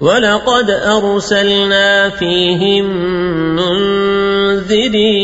ولقد أرسلنا فيهم منذرين